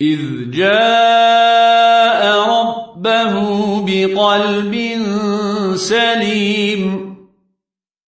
إذ جاء ربه بقلب سليم.